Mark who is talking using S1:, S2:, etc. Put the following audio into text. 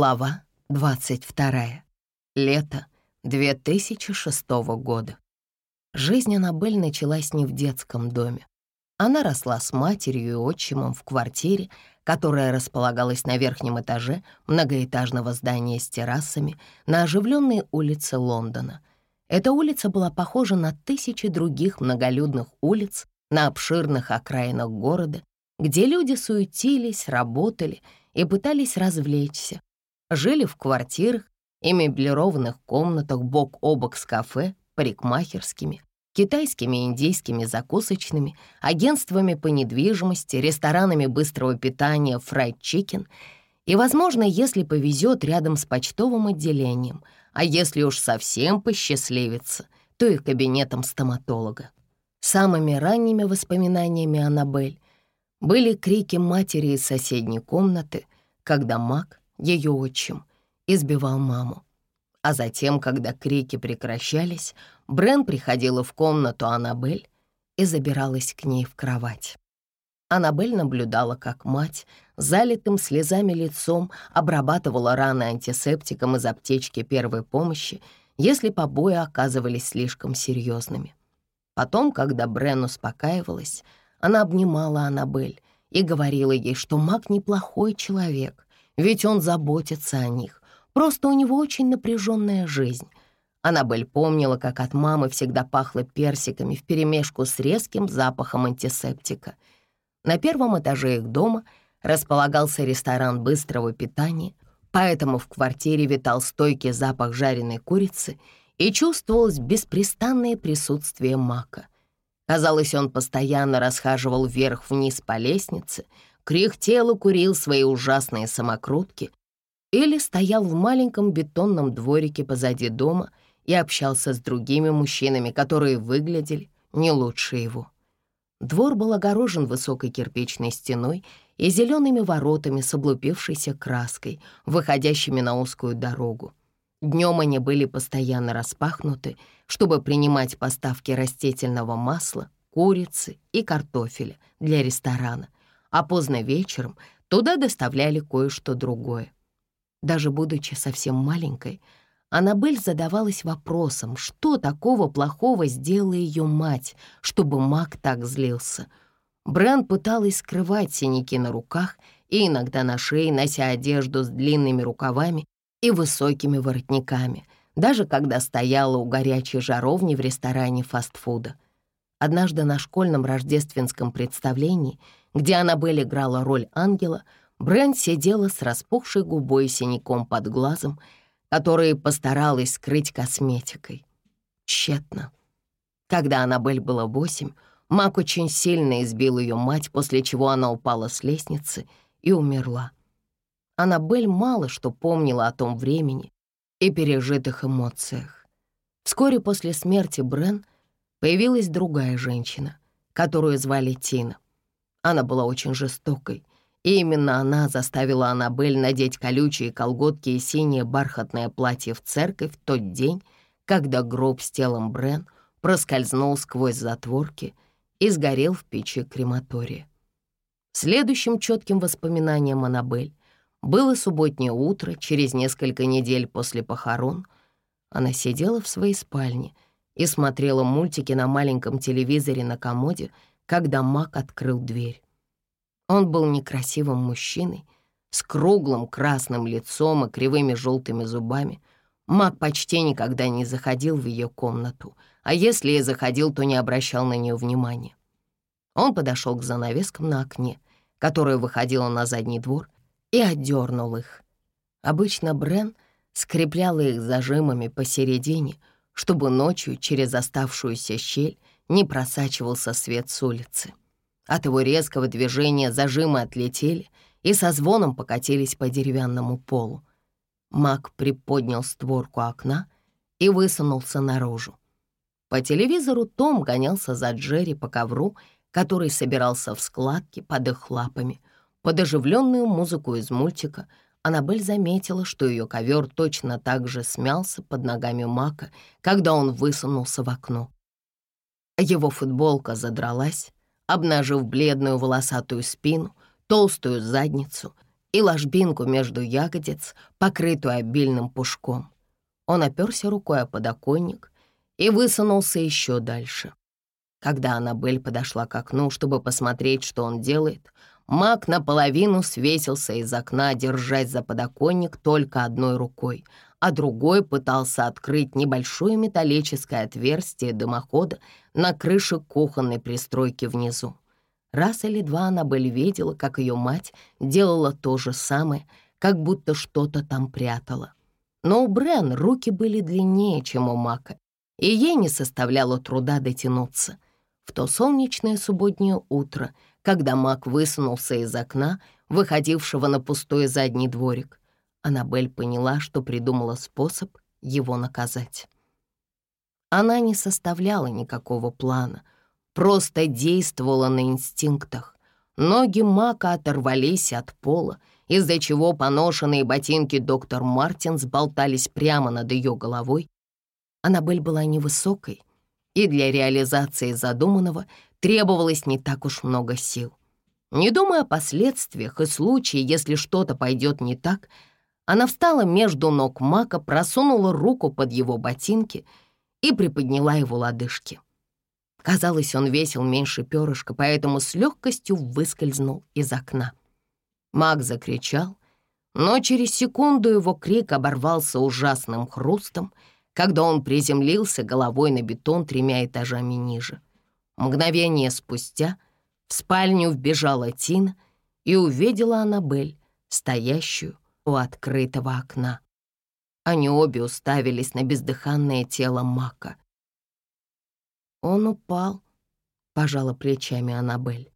S1: Глава 22. Лето 2006 года. Жизнь Аннабель началась не в детском доме. Она росла с матерью и отчимом в квартире, которая располагалась на верхнем этаже многоэтажного здания с террасами на оживленной улице Лондона. Эта улица была похожа на тысячи других многолюдных улиц на обширных окраинах города, где люди суетились, работали и пытались развлечься. Жили в квартирах и меблированных комнатах бок о бок с кафе, парикмахерскими, китайскими и индийскими закусочными, агентствами по недвижимости, ресторанами быстрого питания «Фрайд Чикен» и, возможно, если повезет, рядом с почтовым отделением, а если уж совсем посчастливится, то и кабинетом стоматолога. Самыми ранними воспоминаниями Аннабель были крики матери из соседней комнаты, когда Мак, ее отчим, избивал маму. А затем, когда крики прекращались, Брен приходила в комнату Аннабель и забиралась к ней в кровать. Аннабель наблюдала, как мать, залитым слезами лицом, обрабатывала раны антисептиком из аптечки первой помощи, если побои оказывались слишком серьезными. Потом, когда Брен успокаивалась, она обнимала Аннабель и говорила ей, что маг неплохой человек, ведь он заботится о них, просто у него очень напряженная жизнь. Аннабель помнила, как от мамы всегда пахло персиками вперемешку с резким запахом антисептика. На первом этаже их дома располагался ресторан быстрого питания, поэтому в квартире витал стойкий запах жареной курицы и чувствовалось беспрестанное присутствие мака. Казалось, он постоянно расхаживал вверх-вниз по лестнице, кряхтел и курил свои ужасные самокрутки или стоял в маленьком бетонном дворике позади дома — и общался с другими мужчинами, которые выглядели не лучше его. Двор был огорожен высокой кирпичной стеной и зелеными воротами с облупившейся краской, выходящими на узкую дорогу. Днем они были постоянно распахнуты, чтобы принимать поставки растительного масла, курицы и картофеля для ресторана, а поздно вечером туда доставляли кое-что другое. Даже будучи совсем маленькой, Аннабель задавалась вопросом, что такого плохого сделала ее мать, чтобы маг так злился. Брэн пыталась скрывать синяки на руках и иногда на шее, нося одежду с длинными рукавами и высокими воротниками, даже когда стояла у горячей жаровни в ресторане фастфуда. Однажды на школьном рождественском представлении, где Аннабель играла роль ангела, Брэн сидела с распухшей губой и синяком под глазом которые постаралась скрыть косметикой. Тщетно. Когда Аннабель было восемь, Мак очень сильно избил ее мать, после чего она упала с лестницы и умерла. Аннабель мало что помнила о том времени и пережитых эмоциях. Вскоре после смерти Брен появилась другая женщина, которую звали Тина. Она была очень жестокой, и именно она заставила Аннабель надеть колючие колготки и синее бархатное платье в церковь в тот день, когда гроб с телом Брен проскользнул сквозь затворки и сгорел в печи крематория. Следующим четким воспоминанием Аннабель было субботнее утро через несколько недель после похорон. Она сидела в своей спальне и смотрела мультики на маленьком телевизоре на комоде, когда Мак открыл дверь. Он был некрасивым мужчиной, с круглым красным лицом и кривыми желтыми зубами. Мак почти никогда не заходил в ее комнату, а если и заходил, то не обращал на нее внимания. Он подошел к занавескам на окне, которое выходило на задний двор, и отдернул их. Обычно Брен скрепляла их зажимами посередине, чтобы ночью через оставшуюся щель не просачивался свет с улицы. От его резкого движения зажимы отлетели и со звоном покатились по деревянному полу. Мак приподнял створку окна и высунулся наружу. По телевизору Том гонялся за Джерри по ковру, который собирался в складке под их лапами. Под оживленную музыку из мультика Аннабель заметила, что ее ковер точно так же смялся под ногами Мака, когда он высунулся в окно. Его футболка задралась, обнажив бледную волосатую спину, толстую задницу и ложбинку между ягодиц, покрытую обильным пушком. Он оперся рукой о подоконник и высунулся еще дальше. Когда Аннабель подошла к окну, чтобы посмотреть, что он делает, Мак наполовину свесился из окна, держась за подоконник только одной рукой, а другой пытался открыть небольшое металлическое отверстие дымохода на крыше кухонной пристройки внизу. Раз или два Аннабель видела, как ее мать делала то же самое, как будто что-то там прятала. Но у Брен руки были длиннее, чем у Мака, и ей не составляло труда дотянуться. В то солнечное субботнее утро — когда Мак высунулся из окна, выходившего на пустой задний дворик. Аннабель поняла, что придумала способ его наказать. Она не составляла никакого плана, просто действовала на инстинктах. Ноги Мака оторвались от пола, из-за чего поношенные ботинки доктор Мартинс болтались прямо над ее головой. Аннабель была невысокой, и для реализации задуманного требовалось не так уж много сил. Не думая о последствиях и случае, если что-то пойдет не так, она встала между ног Мака, просунула руку под его ботинки и приподняла его лодыжки. Казалось, он весил меньше перышка, поэтому с легкостью выскользнул из окна. Мак закричал, но через секунду его крик оборвался ужасным хрустом, когда он приземлился головой на бетон тремя этажами ниже. Мгновение спустя в спальню вбежала Тина и увидела Аннабель, стоящую у открытого окна. Они обе уставились на бездыханное тело Мака. «Он упал», — пожала плечами Аннабель.